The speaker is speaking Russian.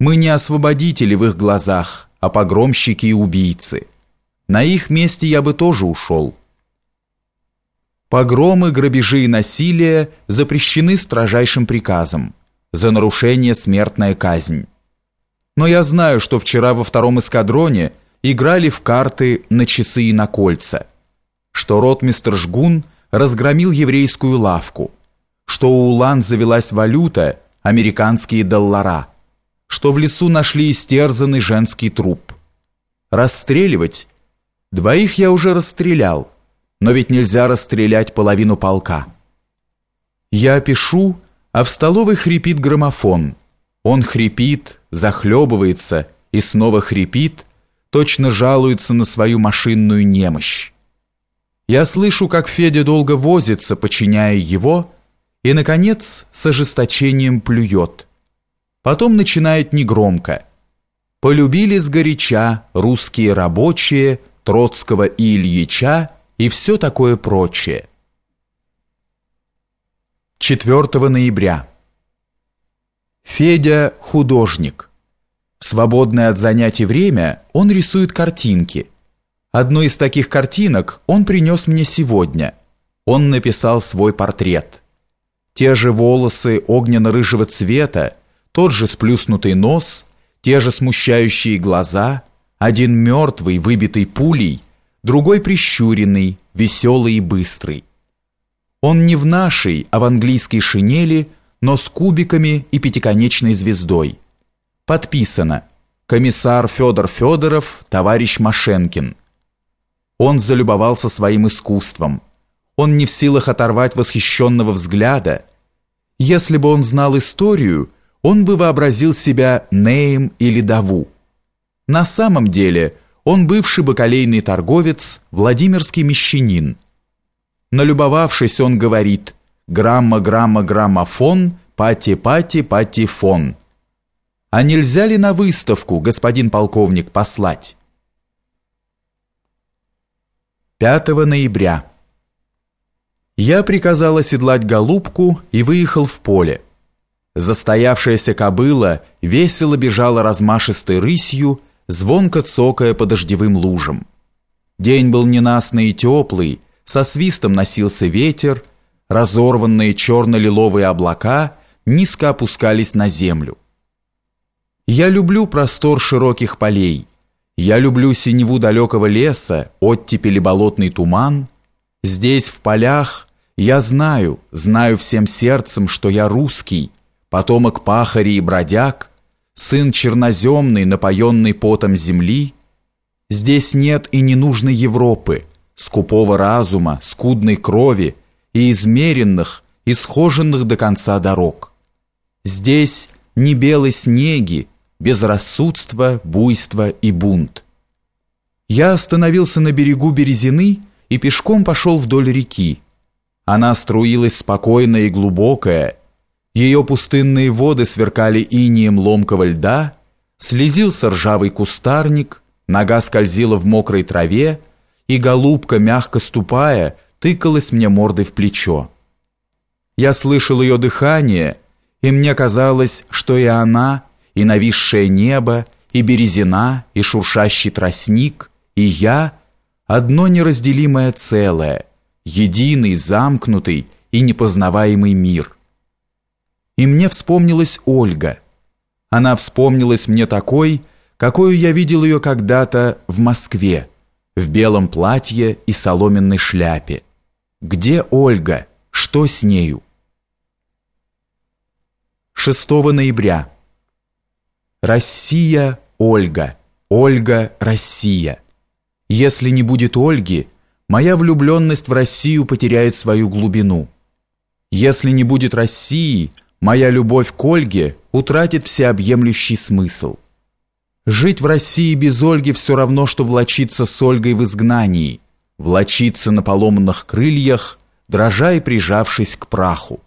Мы не освободители в их глазах, а погромщики и убийцы. На их месте я бы тоже ушел. Погромы, грабежи и насилие запрещены строжайшим приказом. За нарушение смертная казнь. Но я знаю, что вчера во втором эскадроне играли в карты на часы и на кольца, что ротмистр Жгун разгромил еврейскую лавку, что у Улан завелась валюта, американские доллара, что в лесу нашли истерзанный женский труп. Расстреливать? Двоих я уже расстрелял, но ведь нельзя расстрелять половину полка. Я пишу, а в столовой хрипит граммофон. Он хрипит, захлебывается и снова хрипит, точно жалуется на свою машинную немощь. Я слышу, как Федя долго возится, подчиняя его, и, наконец, с ожесточением плюет – Потом начинает негромко. Полюбили сгоряча русские рабочие Троцкого и Ильича и все такое прочее. 4 ноября. Федя – художник. В свободное от занятий время он рисует картинки. Одну из таких картинок он принес мне сегодня. Он написал свой портрет. Те же волосы огненно-рыжего цвета, тот же сплюснутый нос, те же смущающие глаза, один мертвый, выбитый пулей, другой прищуренный, веселый и быстрый. Он не в нашей, а в английской шинели, но с кубиками и пятиконечной звездой. Подписано «Комиссар Федор Федоров, товарищ Машенкин». Он залюбовался своим искусством. Он не в силах оторвать восхищенного взгляда. Если бы он знал историю, он бы вообразил себя Неем или Даву. На самом деле он бывший бакалейный торговец, Владимирский мещанин. Налюбовавшись, он говорит «грамма, грамма, граммофон, пати-пати, патефон». А нельзя ли на выставку, господин полковник, послать? 5 ноября. Я приказал оседлать голубку и выехал в поле. Застоявшаяся кобыла весело бежала размашистой рысью, звонко цокая по дождевым лужам. День был ненастный и теплый, со свистом носился ветер, разорванные черно-лиловые облака низко опускались на землю. Я люблю простор широких полей, я люблю синеву далекого леса, оттепели болотный туман. Здесь, в полях, я знаю, знаю всем сердцем, что я русский, потомок пахарей и бродяг, сын черноземный, напоенный потом земли, здесь нет и не нужной Европы, скупого разума, скудной крови и измеренных, исхоженных до конца дорог. Здесь не белой снеги, безрассудство, буйство и бунт. Я остановился на берегу Березины и пешком пошел вдоль реки. Она струилась спокойная и глубокая, ее пустынные воды сверкали инием ломкого льда, слезился ржавый кустарник, нога скользила в мокрой траве, и голубка, мягко ступая, тыкалась мне мордой в плечо. Я слышал ее дыхание, и мне казалось, что и она, и нависшее небо, и березина, и шуршащий тростник, и я — одно неразделимое целое, единый, замкнутый и непознаваемый мир — и мне вспомнилась Ольга. Она вспомнилась мне такой, какую я видел ее когда-то в Москве, в белом платье и соломенной шляпе. Где Ольга? Что с нею? 6 ноября. Россия, Ольга. Ольга, Россия. Если не будет Ольги, моя влюбленность в Россию потеряет свою глубину. Если не будет России, моя любовь к Ольге утратит всеобъемлющий смысл. Жить в России без Ольги все равно, что влочиться с Ольгой в изгнании, влочиться на поломанных крыльях, дрожа и прижавшись к праху.